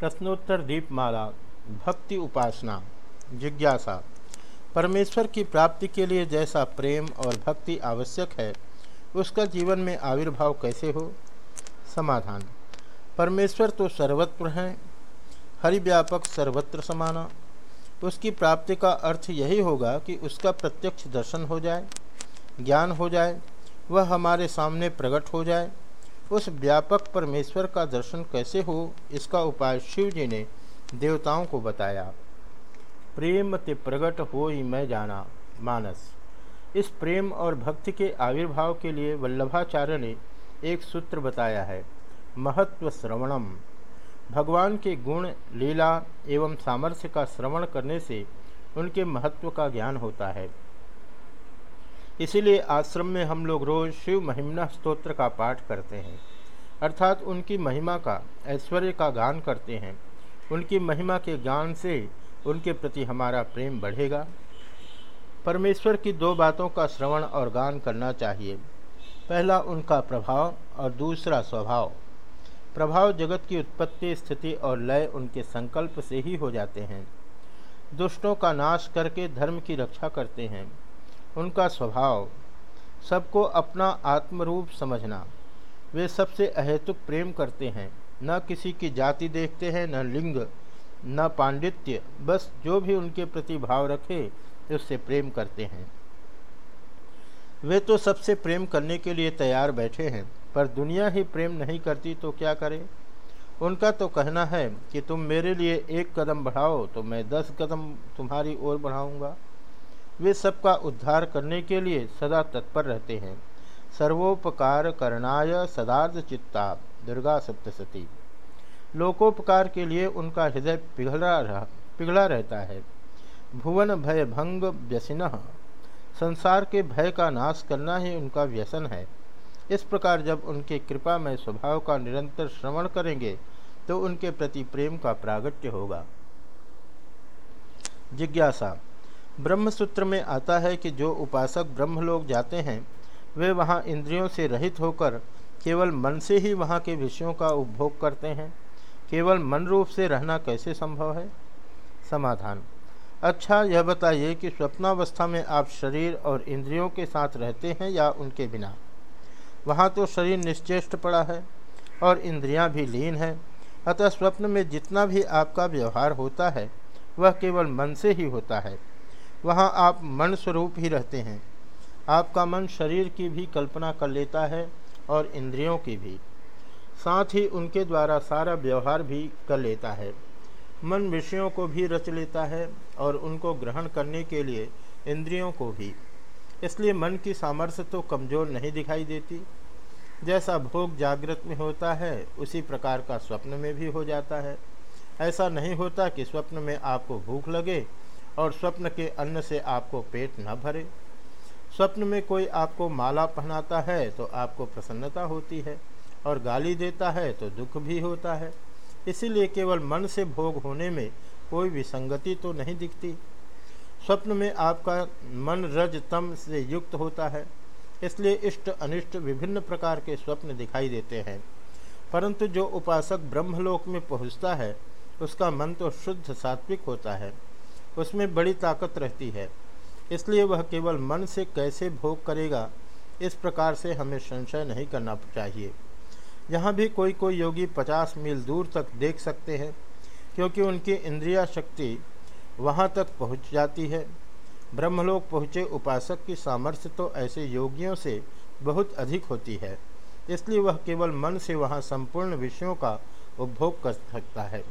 प्रश्नोत्तर दीपमाला, भक्ति उपासना, जिज्ञासा। परमेश्वर की प्राप्ति के लिए जैसा प्रेम और भक्ति आवश्यक है, उसका जीवन में आविर्भाव कैसे हो? समाधान। परमेश्वर तो सर्वत्र हैं, हरिव्यापक सर्वत्र समाना। उसकी प्राप्ति का अर्थ यही होगा कि उसका प्रत्यक्ष दर्शन हो जाए, ज्ञान हो जाए, वह हमारे सामने प्रकट हो जाए उस व्यापक परमेश्वर का दर्शन कैसे हो, इसका उपाय शिव जी ने देवताओं को बताया। प्रेम ते प्रगट हो ही मैं जाना, मानस। इस प्रेम और भक्ति के आविर्भाव के लिए वल्लभाचार्य ने एक सूत्र बताया है, महत्व श्रवणम। भगवान के गुण, लीला एवं सामर्थ्य का श्रवण करने से उनके महत्व का ज्ञान होता है। इसीलिए आश्रम में हम लोग रोज शिव महिमना स्तोत्र का पाठ करते हैं। अर्थात उनकी महिमा का, ऐश्वर्य का गान करते हैं। उनकी महिमा के गान से उनके प्रति हमारा प्रेम बढ़ेगा। परमेश्वर की दो बातों का श्रवण और गान करना चाहिए। पहला, उनका प्रभाव और दूसरा, स्वभाव। प्रभाव जगत की उत्पत्ति, स्थिति और लय उनके संकल्प से ही हो जाते हैं। दुष्टों का नाश करके धर्म की रक्षा करते हैं। उनका स्वभाव, सबको अपना आत्मरूप समझना। वे सबसे अहेतुक प्रेम करते हैं। न किसी की जाति देखते हैं, न लिंग, न पांडित्य, बस जो भी उनके प्रति भाव रखे, उससे प्रेम करते हैं। वे तो सबसे प्रेम करने के लिए तैयार बैठे हैं, पर दुनिया ही प्रेम नहीं करती तो क्या करें? उनका तो कहना है कि तुम मेरे लिए एक कदम बढ़ाओ तो मैं दस कदम तुम्हारी ओर बढ़ाऊँगा। वे सबका उद्धार करने के लिए सदा तत्पर रहते हैं। सर्वोपकार करणाय सदार्थ चित्ता दुर्गा सप्तशती। लोकोपकार के लिए उनका हृदय पिघला रह, पिघला रहता है। भुवन भय भंग व्यसिन, संसार के भय का नाश करना ही उनका व्यसन है। इस प्रकार जब उनके कृपा में स्वभाव का निरंतर श्रवण करेंगे तो उनके प्रति प्रेम का प्रागट्य होगा। जिज्ञासा ब्रह्मसूत्र में आता है कि जो उपासक ब्रह्मलोक जाते हैं, वे वहाँ इंद्रियों से रहित होकर केवल मन से ही वहाँ के विषयों का उपभोग करते हैं। केवल मन रूप से रहना कैसे संभव है? समाधान। अच्छा यह बताइए कि स्वप्नावस्था में आप शरीर और इंद्रियों के साथ रहते हैं या उनके बिना? वहाँ तो शरीर निश्चेष्ट पड़ा है और इंद्रियाँ भी लीन है। अतः स्वप्न में जितना भी आपका व्यवहार होता है, वह केवल मन से ही होता है। वहाँ आप मन स्वरूप ही रहते हैं। आपका मन शरीर की भी कल्पना कर लेता है और इंद्रियों की भी। साथ ही उनके द्वारा सारा व्यवहार भी कर लेता है। मन विषयों को भी रच लेता है और उनको ग्रहण करने के लिए इंद्रियों को भी। इसलिए मन की सामर्थ्य तो कमज़ोर नहीं दिखाई देती। जैसा भोग जागृत में होता है, उसी प्रकार का स्वप्न में भी हो जाता है। ऐसा नहीं होता कि स्वप्न में आपको भूख लगे और स्वप्न के अन्न से आपको पेट न भरे। स्वप्न में कोई आपको माला पहनाता है तो आपको प्रसन्नता होती है, और गाली देता है तो दुख भी होता है। इसीलिए केवल मन से भोग होने में कोई विसंगति तो नहीं दिखती। स्वप्न में आपका मन रज तम से युक्त होता है, इसलिए इष्ट अनिष्ट विभिन्न प्रकार के स्वप्न दिखाई देते हैं। परंतु जो उपासक ब्रह्मलोक में पहुँचता है, उसका मन तो शुद्ध सात्विक होता है। उसमें बड़ी ताकत रहती है। इसलिए वह केवल मन से कैसे भोग करेगा, इस प्रकार से हमें संशय नहीं करना चाहिए। यहाँ भी कोई कोई योगी पचास मील दूर तक देख सकते हैं, क्योंकि उनकी इंद्रिया शक्ति वहाँ तक पहुँच जाती है। ब्रह्मलोक पहुँचे उपासक की सामर्थ्य तो ऐसे योगियों से बहुत अधिक होती है, इसलिए वह केवल मन से वहाँ संपूर्ण विषयों का उपभोग कर सकता है।